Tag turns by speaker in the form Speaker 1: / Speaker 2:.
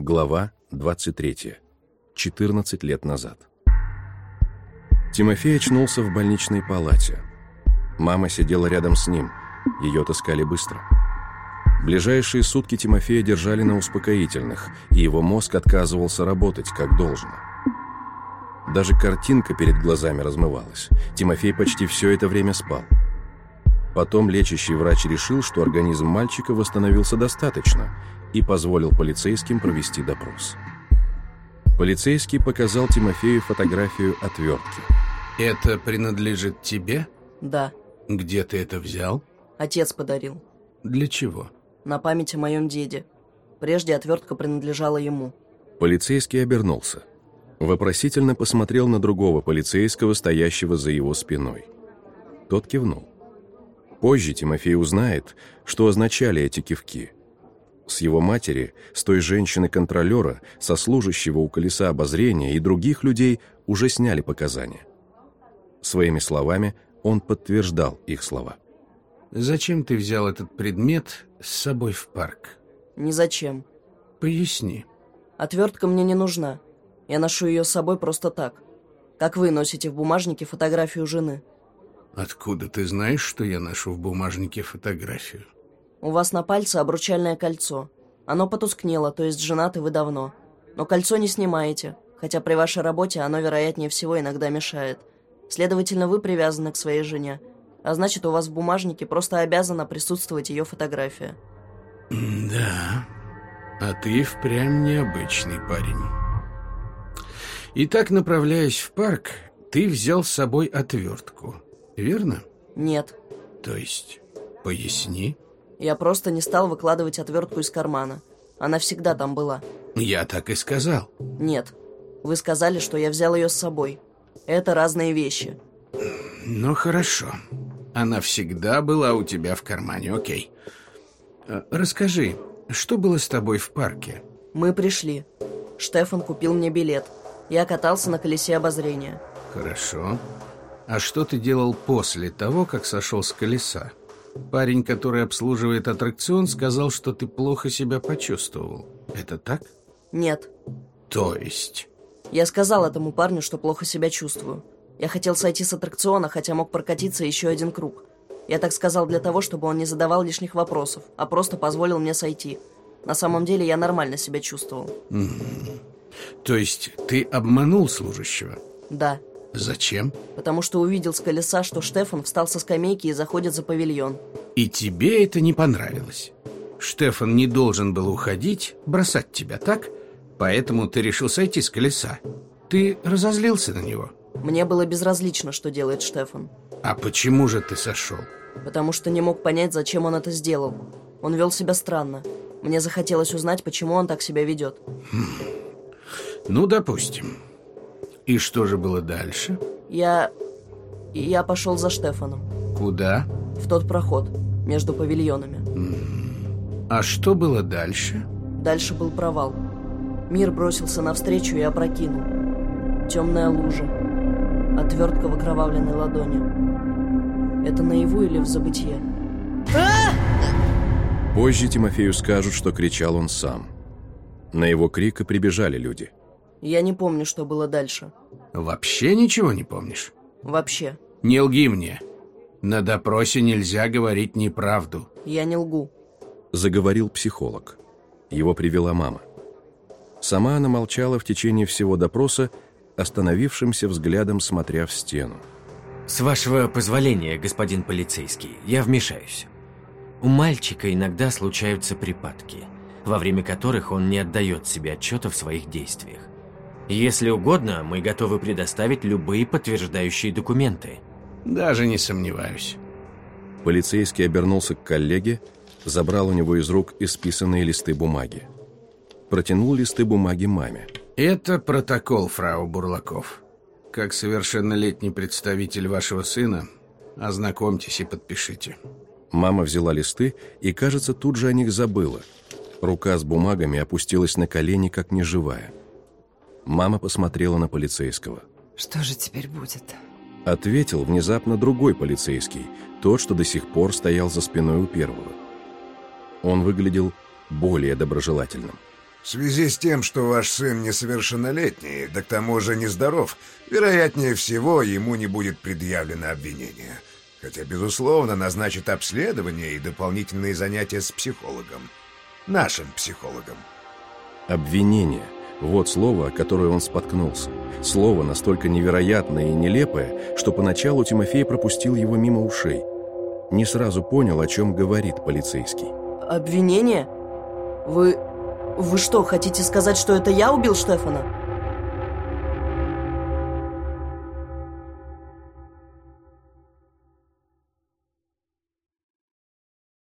Speaker 1: Глава 23. 14 лет назад. Тимофей очнулся в больничной палате. Мама сидела рядом с ним. Ее таскали быстро. Ближайшие сутки Тимофея держали на успокоительных, и его мозг отказывался работать как должно. Даже картинка перед глазами размывалась. Тимофей почти все это время спал. Потом лечащий врач решил, что организм мальчика восстановился достаточно и позволил полицейским провести допрос. Полицейский показал Тимофею фотографию отвертки.
Speaker 2: Это принадлежит тебе?
Speaker 3: Да,
Speaker 2: Где ты это взял?
Speaker 3: отец подарил.
Speaker 2: Для чего?
Speaker 3: На память о моем деде. Прежде отвертка принадлежала ему.
Speaker 1: Полицейский обернулся. Вопросительно посмотрел на другого полицейского, стоящего за его спиной. Тот кивнул. Позже Тимофей узнает, что означали эти кивки. С его матери, с той женщины-контролера, со служащего у колеса обозрения и других людей уже сняли показания. Своими словами он подтверждал их слова.
Speaker 2: Зачем ты взял этот предмет с собой в парк?
Speaker 3: Ни зачем.
Speaker 2: Поясни.
Speaker 3: Отвертка мне не нужна. Я ношу ее с собой просто так. Как вы носите в бумажнике фотографию жены.
Speaker 2: Откуда ты знаешь, что я ношу в бумажнике фотографию?
Speaker 3: У вас на пальце обручальное кольцо. Оно потускнело, то есть женаты вы давно. Но кольцо не снимаете, хотя при вашей работе оно, вероятнее всего, иногда мешает. Следовательно, вы привязаны к своей жене. А значит, у вас в бумажнике просто обязана присутствовать ее фотография.
Speaker 2: Да. А ты впрямь необычный парень. Итак, направляясь в парк, ты взял с собой отвертку, верно?
Speaker 3: Нет,
Speaker 2: То есть, поясни.
Speaker 3: Я просто не стал выкладывать отвертку из кармана. Она всегда там была.
Speaker 2: Я так и сказал.
Speaker 3: Нет, вы сказали, что я взял ее с собой. Это разные вещи.
Speaker 2: Ну хорошо. Она всегда была у тебя в кармане, окей. Э, Расскажи, что было с тобой в парке?
Speaker 3: Мы пришли. Штефан купил мне билет. Я катался на колесе обозрения.
Speaker 2: Хорошо. А что ты делал после того, как сошел с колеса? Парень, который обслуживает аттракцион, сказал, что ты плохо себя почувствовал. Это так?
Speaker 3: Нет,
Speaker 2: То есть...
Speaker 3: я сказал этому парню, что плохо себя чувствую. Я хотел сойти с аттракциона, хотя мог прокатиться еще один круг. Я так сказал для того, чтобы он не задавал лишних вопросов, а просто позволил мне сойти. На самом деле я нормально себя чувствовал.
Speaker 2: То есть ты обманул служащего?
Speaker 3: Да,
Speaker 2: Зачем?
Speaker 3: потому что увидел с колеса, что Штефан встал со скамейки и заходит за павильон.
Speaker 2: И тебе это не понравилось? Штефан не должен был уходить, бросать тебя, так? Поэтому ты решил сойти с колеса. Ты разозлился на него.
Speaker 3: Мне было безразлично, что делает Штефан.
Speaker 2: А почему же ты сошел?
Speaker 3: потому что не мог понять, зачем он это сделал. Он вел себя странно. Мне захотелось узнать, почему он так себя ведет.
Speaker 2: Ну, допустим. И что же было дальше?
Speaker 3: Я... Я пошел за Штефаном.
Speaker 2: Куда?
Speaker 3: В тот проход. Между павильонами.
Speaker 2: А что было дальше?
Speaker 3: Дальше был провал. Мир бросился навстречу и опрокинул. Темная лужа. Отвертка в окровавленной ладони. Это наяву или в забытье?
Speaker 1: Позже Тимофею скажут, что кричал он сам. На его крик и прибежали люди.
Speaker 3: Я не помню, что было дальше.
Speaker 2: Вообще ничего не помнишь?
Speaker 3: Вообще.
Speaker 2: Не лги мне. На допросе нельзя говорить неправду.
Speaker 3: Я не лгу.
Speaker 1: Заговорил психолог. Его привела мама. Сама она молчала в течение всего допроса, остановившимся взглядом смотря в стену.
Speaker 4: С вашего позволения, господин полицейский, я вмешаюсь. У мальчика иногда случаются припадки, во время которых он не отдает себе отчета в своих действиях. Если угодно, мы готовы предоставить любые подтверждающие документы.
Speaker 2: Даже не сомневаюсь.
Speaker 1: Полицейский обернулся к коллеге, забрал у него из рук исписанные листы бумаги. Протянул листы бумаги маме.
Speaker 2: Это протокол, фрау Бурлаков. Как совершеннолетний представитель вашего сына, ознакомьтесь и подпишите.
Speaker 1: Мама взяла листы и, кажется, тут же о них забыла. Рука с бумагами опустилась на колени, как неживая. Мама посмотрела на полицейского.
Speaker 5: Что же теперь будет?
Speaker 1: Ответил внезапно другой полицейский, тот, что до сих пор стоял за спиной у первого. Он выглядел более доброжелательным.
Speaker 5: В связи с тем, что ваш сын несовершеннолетний, да к тому же нездоров, вероятнее всего, ему не будет предъявлено обвинение. Хотя, безусловно, назначит обследование и дополнительные занятия с психологом. Нашим психологом.
Speaker 1: Обвинение. Вот слово, о которое он споткнулся. Слово настолько невероятное и нелепое, что поначалу Тимофей пропустил его мимо ушей. Не сразу понял, о чем говорит полицейский.
Speaker 3: Обвинение? Вы... Вы что, хотите сказать, что это я убил Штефана?